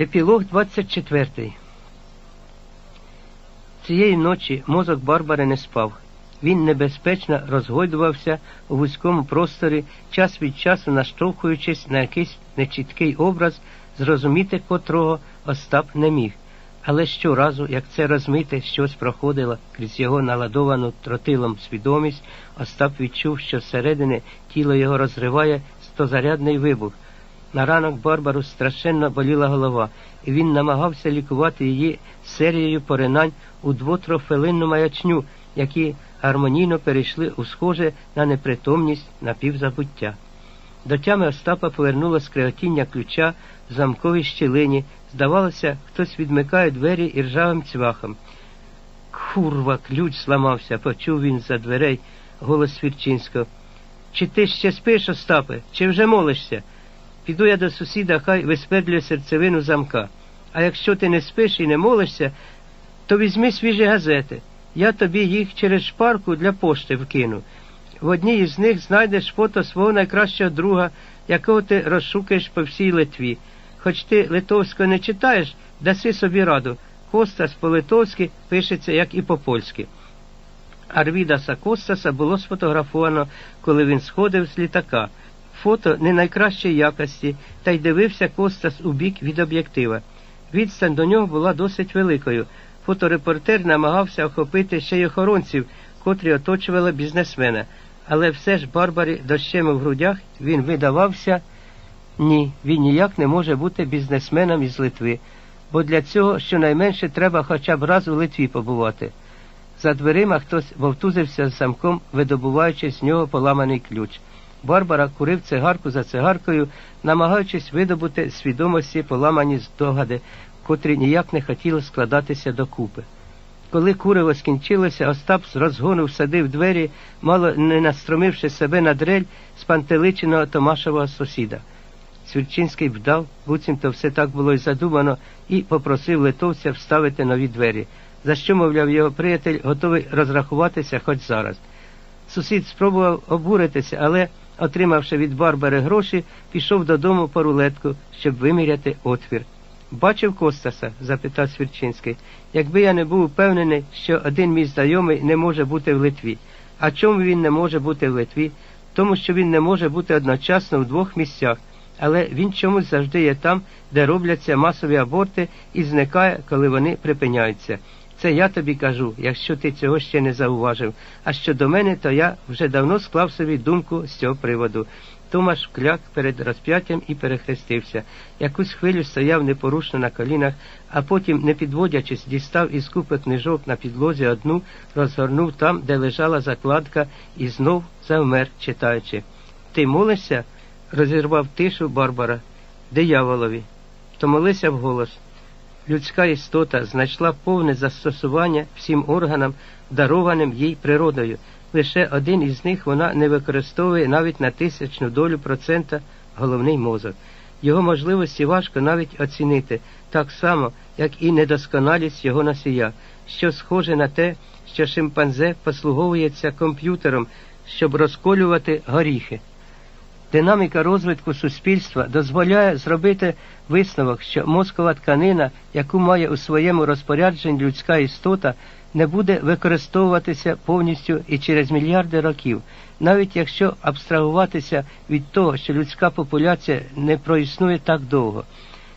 Епілог 24 Цієї ночі мозок Барбари не спав. Він небезпечно розгойдувався у вузькому просторі, час від часу наштовхуючись на якийсь нечіткий образ, зрозуміти котрого Остап не міг. Але щоразу, як це розмите щось проходило крізь його наладовану тротилом свідомість, Остап відчув, що всередини тіло його розриває стозарядний вибух. На ранок Барбару страшенно боліла голова, і він намагався лікувати її серією поринань у двотрофелинну маячню, які гармонійно перейшли у схоже на непритомність напівзабуття. До тями Остапа повернуло скреготіння ключа в замковій щілині. Здавалося, хтось відмикає двері і ржавим цвахом. Курва, ключ зламався, почув він за дверей голос Свірчинського. Чи ти ще спиш, Остапе, чи вже молишся? Піду я до сусіда, хай висвердлює серцевину замка. А якщо ти не спиш і не молишся, то візьми свіжі газети. Я тобі їх через шпарку для пошти вкину. В одній із них знайдеш фото свого найкращого друга, якого ти розшукаєш по всій Литві. Хоч ти литовського не читаєш, даси собі раду. Костас по-литовськи пишеться, як і по-польськи. Арвідаса Костаса було сфотографовано, коли він сходив з літака. Фото не найкращої якості, та й дивився Костас у бік від об'єктива. Відстань до нього була досить великою. Фоторепортер намагався охопити ще й охоронців, котрі оточували бізнесмена. Але все ж Барбарі дощем у грудях він видавався ні, він ніяк не може бути бізнесменом із Литви, бо для цього щонайменше треба хоча б раз у Литві побувати. За дверима хтось вовтузився з замком, видобуваючи з нього поламаний ключ. Барбара курив цигарку за цигаркою, намагаючись видобути свідомості поламані здогади, котрі ніяк не хотіли складатися докупи. Коли куриво скінчилося, Остап з розгону всадив двері, мало не настромивши себе на дрель з пантеличеного Томашового сусіда. Свірчинський вдав, буцімто все так було й задумано, і попросив литовця вставити нові двері, за що, мовляв, його приятель готовий розрахуватися хоч зараз. Сусід спробував обуритися, але, отримавши від Барбари гроші, пішов додому по рулетку, щоб виміряти отвір. Бачив Костаса? запитав Свірчинський. Якби я не був упевнений, що один мій знайомий не може бути в Литві. А чому він не може бути в Литві? Тому що він не може бути одночасно в двох місцях, але він чомусь завжди є там, де робляться масові аборти і зникає, коли вони припиняються. Це я тобі кажу, якщо ти цього ще не зауважив. А щодо мене, то я вже давно склав собі думку з цього приводу. Томаш вкляк перед розп'яттям і перехрестився. Якусь хвилю стояв непорушно на колінах, а потім, не підводячись, дістав із купи книжок на підлозі одну, розгорнув там, де лежала закладка, і знов завмер, читаючи. Ти молишся? розірвав тишу Барбара. Дияволові. То молися вголос. Людська істота знайшла повне застосування всім органам, дарованим їй природою. Лише один із них вона не використовує навіть на тисячну долю процента головний мозок. Його можливості важко навіть оцінити, так само, як і недосконалість його носія, що схоже на те, що шимпанзе послуговується комп'ютером, щоб розколювати горіхи. Динаміка розвитку суспільства дозволяє зробити висновок, що мозкова тканина, яку має у своєму розпорядженні людська істота, не буде використовуватися повністю і через мільярди років, навіть якщо абстрагуватися від того, що людська популяція не проіснує так довго.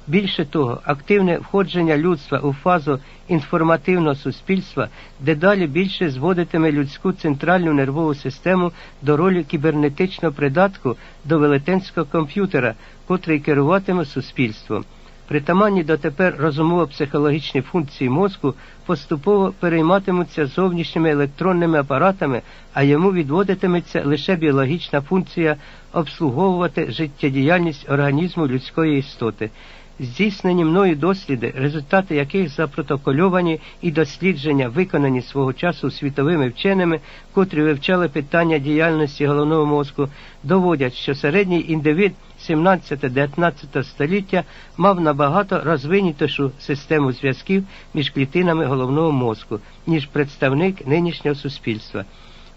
Більше того, активне входження людства у фазу інформативного суспільства дедалі більше зводитиме людську центральну нервову систему до ролі кібернетичного придатку до велетенського комп'ютера, котрий керуватиме суспільством. Притаманні дотепер розумово-психологічні функції мозку поступово перейматимуться зовнішніми електронними апаратами, а йому відводитиметься лише біологічна функція обслуговувати життєдіяльність організму людської істоти здійснені мною досліди, результати яких запротокольовані і дослідження, виконані свого часу світовими вченими, котрі вивчали питання діяльності головного мозку, доводять, що середній індивід 17-19 століття мав набагато розвинутішу систему зв'язків між клітинами головного мозку, ніж представник нинішнього суспільства.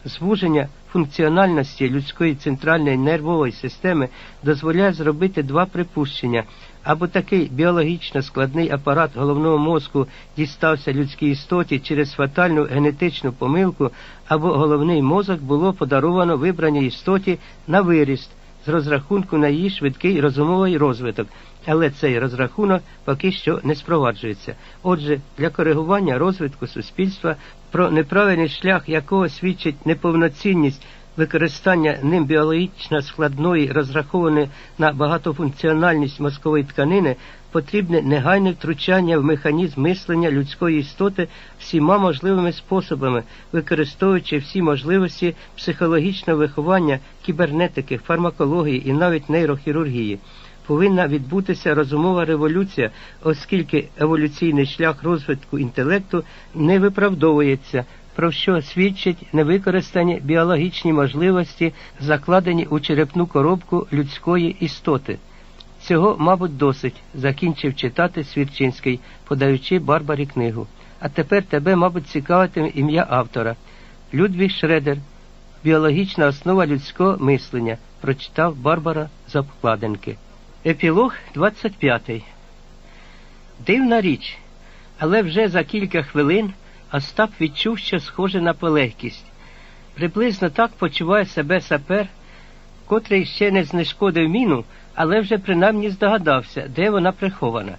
Звуження функціональності людської центральної нервової системи дозволяє зробити два припущення. Або такий біологічно складний апарат головного мозку дістався людській істоті через фатальну генетичну помилку, або головний мозок було подаровано вибраній істоті на виріст з розрахунку на її швидкий розумовий розвиток, але цей розрахунок поки що не спроваджується. Отже, для коригування розвитку суспільства, про неправильний шлях якого свідчить неповноцінність використання ним біологічно складної, розрахованої на багатофункціональність мозкової тканини, потрібне негайне втручання в механізм мислення людської істоти всіма можливими способами, використовуючи всі можливості психологічного виховання, кібернетики, фармакології і навіть нейрохірургії. Повинна відбутися розумова революція, оскільки еволюційний шлях розвитку інтелекту не виправдовується про що свідчать невикористані біологічні можливості, закладені у черепну коробку людської істоти. Цього, мабуть, досить, закінчив читати Свірчинський, подаючи Барбарі книгу. А тепер тебе, мабуть, цікавитиме ім'я автора. Людвіг Шредер, біологічна основа людського мислення, прочитав Барбара з обкладинки. Епілог 25 Дивна річ, але вже за кілька хвилин Остап відчув, що схоже на полегкість. Приблизно так почуває себе сапер, котрий ще не знешкодив міну, але вже принаймні здогадався, де вона прихована.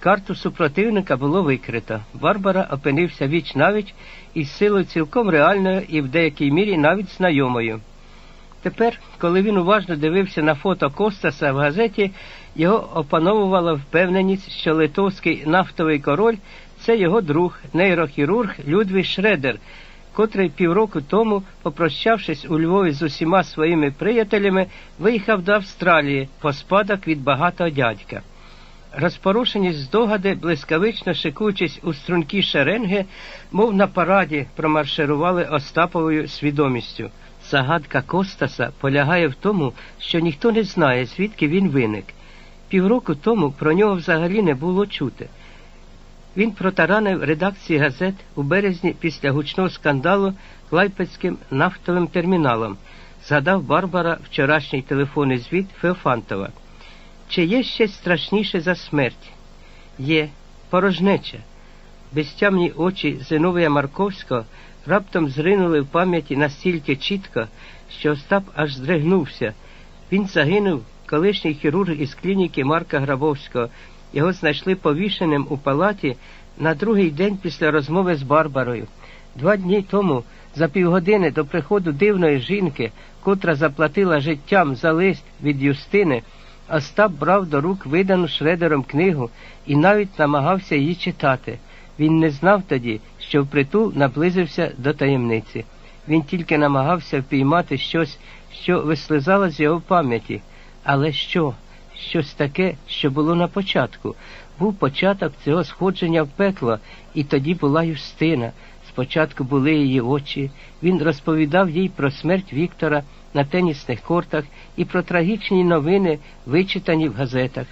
Карту супротивника було викрито. Барбара опинився віч навіч із силою цілком реальною і в деякій мірі навіть знайомою. Тепер, коли він уважно дивився на фото Костаса в газеті, його опановувала впевненість, що литовський нафтовий король це його друг, нейрохірург Людвіг Шредер, котрий півроку тому, попрощавшись у Львові з усіма своїми приятелями, виїхав до Австралії по спадок від багатого дядька. Розпорушені здогади, блискавично шикуючись у стрункі шеренги, мов на параді промарширували Остаповою свідомістю. Загадка Костаса полягає в тому, що ніхто не знає, звідки він виник. Півроку тому про нього взагалі не було чути. Він протаранив редакції газет у березні після гучного скандалу Клайпецьким нафтовим терміналом, згадав Барбара вчорашній телефонний звіт Феофантова. Чи є щось страшніше за смерть? Є порожнеча. Безтямні очі Зиновія Марковського раптом зринули в пам'яті настільки чітко, що Остап аж здригнувся. Він загинув, колишній хірург із клініки Марка Грабовського. Його знайшли повішеним у палаті на другий день після розмови з Барбарою. Два дні тому, за півгодини до приходу дивної жінки, котра заплатила життям за лист від Юстини, Остап брав до рук видану шредером книгу і навіть намагався її читати. Він не знав тоді, що впритул наблизився до таємниці. Він тільки намагався впіймати щось, що вислизало з його пам'яті. Але що? Щось таке, що було на початку. Був початок цього сходження в пекло, і тоді була Юстина. Спочатку були її очі. Він розповідав їй про смерть Віктора на тенісних кортах і про трагічні новини, вичитані в газетах.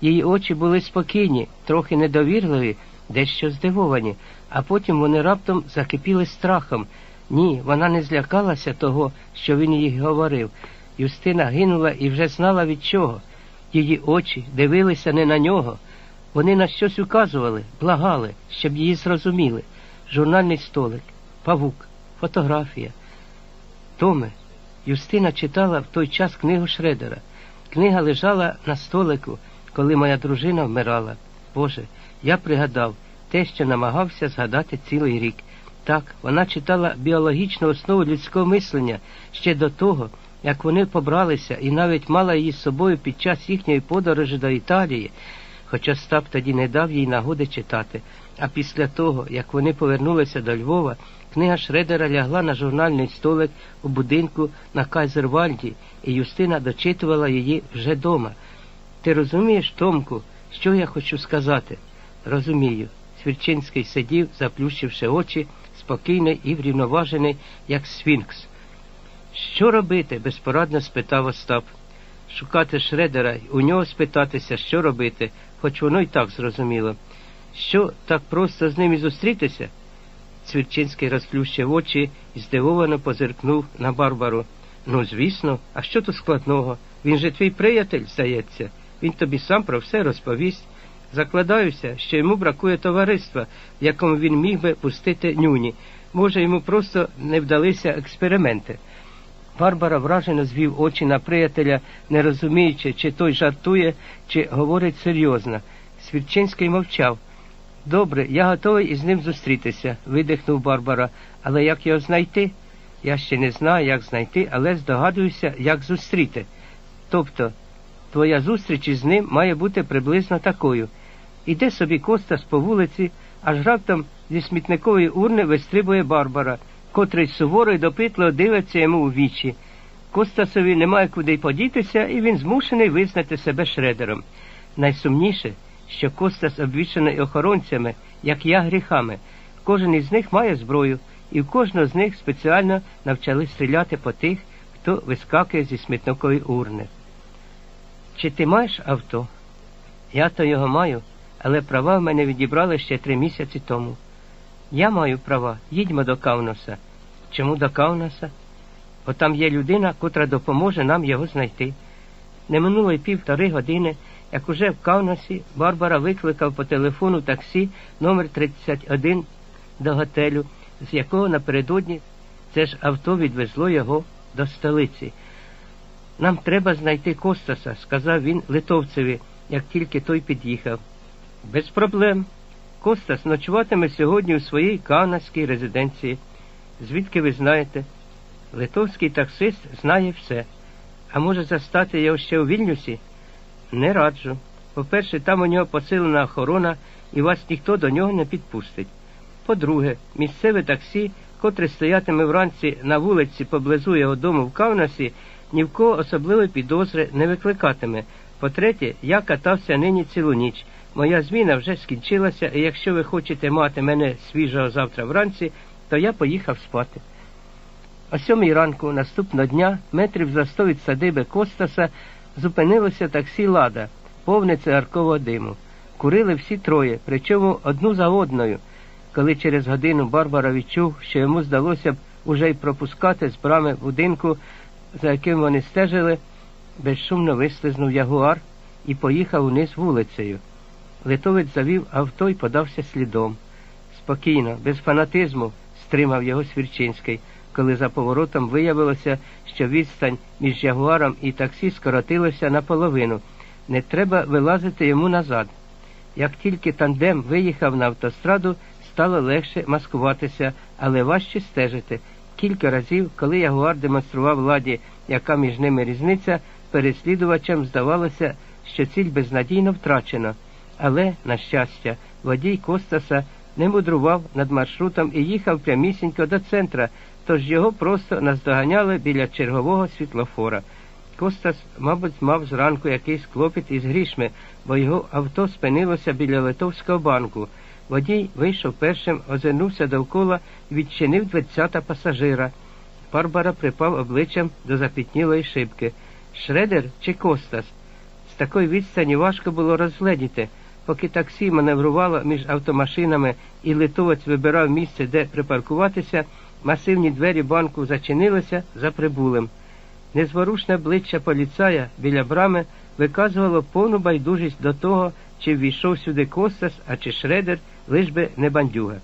Її очі були спокійні, трохи недовірливі, дещо здивовані, а потім вони раптом закипіли страхом. Ні, вона не злякалася того, що він їй говорив. Юстина гинула і вже знала від чого. Її очі дивилися не на нього. Вони на щось указували, благали, щоб її зрозуміли. Журнальний столик, павук, фотографія. Томе, Юстина читала в той час книгу Шредера. Книга лежала на столику, коли моя дружина вмирала. Боже, я пригадав те, що намагався згадати цілий рік. Так, вона читала біологічну основу людського мислення ще до того як вони побралися і навіть мала її з собою під час їхньої подорожі до Італії, хоча Стап тоді не дав їй нагоди читати. А після того, як вони повернулися до Львова, книга Шредера лягла на журнальний столик у будинку на Кайзервальді, і Юстина дочитувала її вже дома. Ти розумієш, Томку, що я хочу сказати? Розумію. Свірчинський сидів, заплющивши очі, спокійний і врівноважений, як сфінкс. Що робити? безпорадно спитав Остап. Шукати Шредера у нього спитатися, що робити, хоч воно й так зрозуміло. Що так просто з ним і зустрітися? Цвірчинський розплющив очі і здивовано позиркнув на Барбару. Ну, звісно, а що тут складного? Він же твій приятель, здається. Він тобі сам про все розповість. Закладаюся, що йому бракує товариства, в якому він міг би пустити нюні. Може, йому просто не вдалися експерименти. Барбара вражено звів очі на приятеля, не розуміючи, чи той жартує, чи говорить серйозно. Свірчинський мовчав. Добре, я готовий із ним зустрітися, видихнув Барбара. Але як його знайти? Я ще не знаю, як знайти, але здогадуюся, як зустріти. Тобто, твоя зустріч із ним має бути приблизно такою. Іде собі Костас по вулиці, аж раптом зі смітникової урни вистрибує Барбара, котрий суворо й допитливо дивиться йому у вічі. Костасові немає куди подітися, і він змушений визнати себе шредером. Найсумніше, що Костас обвішаний охоронцями, як я гріхами. Кожен із них має зброю, і в кожного з них спеціально навчали стріляти по тих, хто вискакує зі смітникової урни. Чи ти маєш авто? Я то його маю, але права в мене відібрали ще три місяці тому. Я маю права, їдьмо до Кавноса. Чому до Кавноса? Бо там є людина, котра допоможе нам його знайти. Не минуло й півтори години, як уже в Кавнасі Барбара викликав по телефону таксі номер 31 до готелю, з якого напередодні це ж авто відвезло його до столиці. Нам треба знайти Костаса, сказав він литовцеві, як тільки той під'їхав. Без проблем. Костас ночуватиме сьогодні у своїй канаській резиденції. Звідки ви знаєте? Литовський таксист знає все. А може застати його ще у Вільнюсі? Не раджу. По-перше, там у нього посилена охорона і вас ніхто до нього не підпустить. По-друге, місцеве таксі, котре стоятиме вранці на вулиці поблизу його дому в Кавнасі, ні в кого особливої підозри не викликатиме. По-третє, я катався нині цілу ніч. Моя зміна вже скінчилася, і якщо ви хочете мати мене свіжого завтра вранці, то я поїхав спати. О сьомій ранку наступного дня, метрів за сто від садиби Костаса, зупинилося таксі Лада, повне цигаркового диму. Курили всі троє, причому одну за одною. Коли через годину Барбара відчув, що йому здалося б уже й пропускати з брами будинку, за яким вони стежили, безшумно вислизнув ягуар і поїхав униз вулицею. Литовець завів авто і подався слідом. Спокійно, без фанатизму, стримав його Свірчинський, коли за поворотом виявилося, що відстань між ягуаром і таксі скоротилася наполовину. Не треба вилазити йому назад. Як тільки тандем виїхав на автостраду, стало легше маскуватися, але важче стежити. Кілька разів, коли ягуар демонстрував ладі, яка між ними різниця, переслідувачам здавалося, що ціль безнадійно втрачена. Але, на щастя, водій Костаса не мудрував над маршрутом і їхав прямісінько до центра, тож його просто наздоганяли біля чергового світлофора. Костас, мабуть, мав зранку якийсь клопіт із грішми, бо його авто спинилося біля Литовського банку. Водій вийшов першим, озирнувся довкола відчинив дверцята пасажира. Барбара припав обличчям до запітнілої шибки. Шредер чи Костас? З такої відстані важко було розгледіти. Поки таксі маневрувало між автомашинами і литовець вибирав місце, де припаркуватися, масивні двері банку зачинилися за прибулим. Незворушне обличчя поліцая біля брами виказувало повну байдужість до того, чи ввійшов сюди Костас, а чи Шредер, лиш би не бандюга.